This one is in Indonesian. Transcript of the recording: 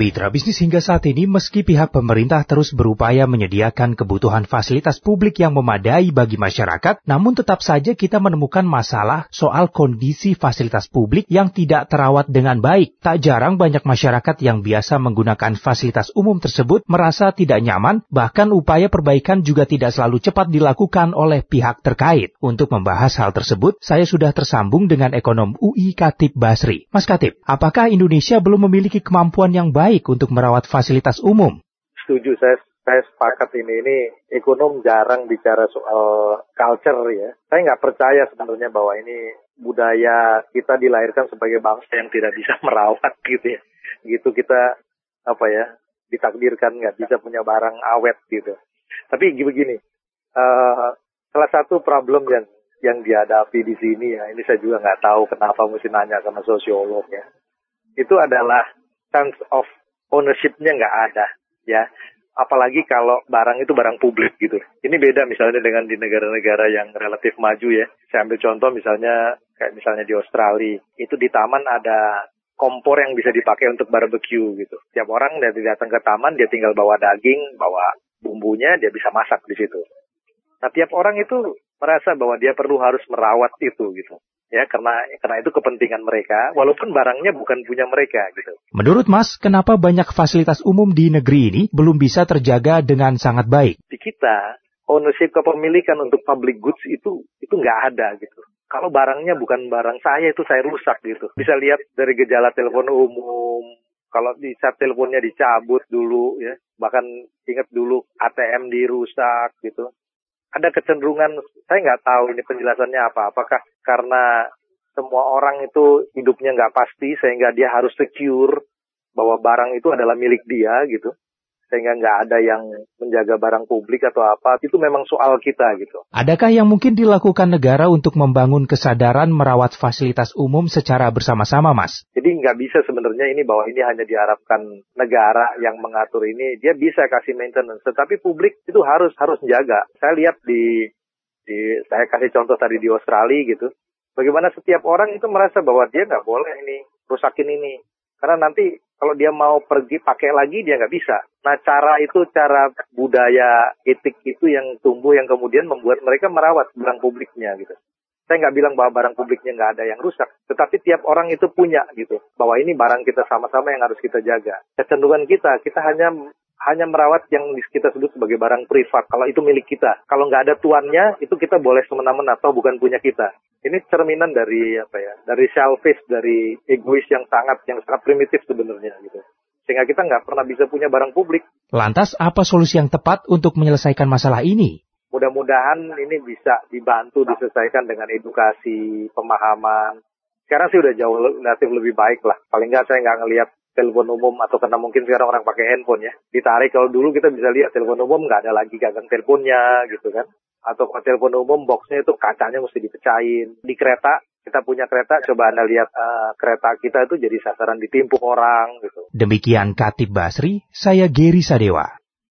Mitra bisnis hingga saat ini meski pihak pemerintah terus berupaya menyediakan kebutuhan fasilitas publik yang memadai bagi masyarakat, namun tetap saja kita menemukan masalah soal kondisi fasilitas publik yang tidak terawat dengan baik. Tak jarang banyak masyarakat yang biasa menggunakan fasilitas umum tersebut merasa tidak nyaman, bahkan upaya perbaikan juga tidak selalu cepat dilakukan oleh pihak terkait. Untuk membahas hal tersebut, saya sudah tersambung dengan ekonom UI Katib Basri. Mas Katib, apakah Indonesia belum memiliki kemampuan yang baik untuk merawat fasilitas umum. Setuju, saya saya sepakat ini. Ini ekonom jarang bicara soal culture ya. Saya nggak percaya sebenarnya bahwa ini budaya kita dilahirkan sebagai bangsa yang tidak bisa merawat gitu ya. Gitu kita apa ya ditakdirkan nggak bisa punya barang awet gitu. Tapi begini, uh, salah satu problem yang yang dihadapi di sini ya, ini saya juga nggak tahu kenapa mesti nanya sama sosiolog ya. Itu adalah sense of ownership-nya nggak ada ya apalagi kalau barang itu barang publik gitu. Ini beda misalnya dengan di negara-negara yang relatif maju ya. Saya ambil contoh misalnya kayak misalnya di Australia, itu di taman ada kompor yang bisa dipakai untuk barbecue gitu. Tiap orang dia datang ke taman, dia tinggal bawa daging, bawa bumbunya, dia bisa masak di situ. Nah, tiap orang itu merasa bahwa dia perlu harus merawat itu gitu ya karena karena itu kepentingan mereka walaupun barangnya bukan punya mereka gitu. Menurut Mas, kenapa banyak fasilitas umum di negeri ini belum bisa terjaga dengan sangat baik? Di kita ownership kepemilikan untuk public goods itu itu nggak ada gitu. Kalau barangnya bukan barang saya itu saya rusak gitu. Bisa lihat dari gejala telepon umum, kalau di saat teleponnya dicabut dulu ya, bahkan ingat dulu ATM dirusak gitu ada kecenderungan saya nggak tahu ini penjelasannya apa. Apakah karena semua orang itu hidupnya nggak pasti sehingga dia harus secure bahwa barang itu adalah milik dia gitu sehingga nggak ada yang menjaga barang publik atau apa itu memang soal kita gitu. Adakah yang mungkin dilakukan negara untuk membangun kesadaran merawat fasilitas umum secara bersama-sama, Mas? Jadi nggak bisa sebenarnya ini bahwa ini hanya diharapkan negara yang mengatur ini dia bisa kasih maintenance, tetapi publik itu harus harus menjaga. Saya lihat di di saya kasih contoh tadi di Australia gitu, bagaimana setiap orang itu merasa bahwa dia nggak boleh ini rusakin ini karena nanti kalau dia mau pergi pakai lagi dia nggak bisa. Nah cara itu cara budaya etik itu yang tumbuh yang kemudian membuat mereka merawat barang publiknya gitu. Saya nggak bilang bahwa barang publiknya nggak ada yang rusak, tetapi tiap orang itu punya gitu bahwa ini barang kita sama-sama yang harus kita jaga. Kecenderungan kita, kita hanya hanya merawat yang kita sebut sebagai barang privat. Kalau itu milik kita, kalau nggak ada tuannya, itu kita boleh semena-mena atau bukan punya kita. Ini cerminan dari apa ya? Dari selfish, dari egois yang sangat yang sangat primitif sebenarnya gitu. Sehingga kita nggak pernah bisa punya barang publik. Lantas apa solusi yang tepat untuk menyelesaikan masalah ini? Mudah-mudahan ini bisa dibantu diselesaikan dengan edukasi, pemahaman. Sekarang sih udah jauh relatif lebih baik lah. Paling nggak saya nggak ngelihat telepon umum atau karena mungkin sekarang orang pakai handphone ya. Ditarik kalau dulu kita bisa lihat telepon umum nggak ada lagi gagang teleponnya gitu kan. Atau telepon umum boxnya itu kacanya mesti dipecahin. Di kereta kita punya kereta, coba Anda lihat uh, kereta kita itu jadi sasaran ditimpuk orang gitu. Demikian Katib Basri, saya Geri Sadewa.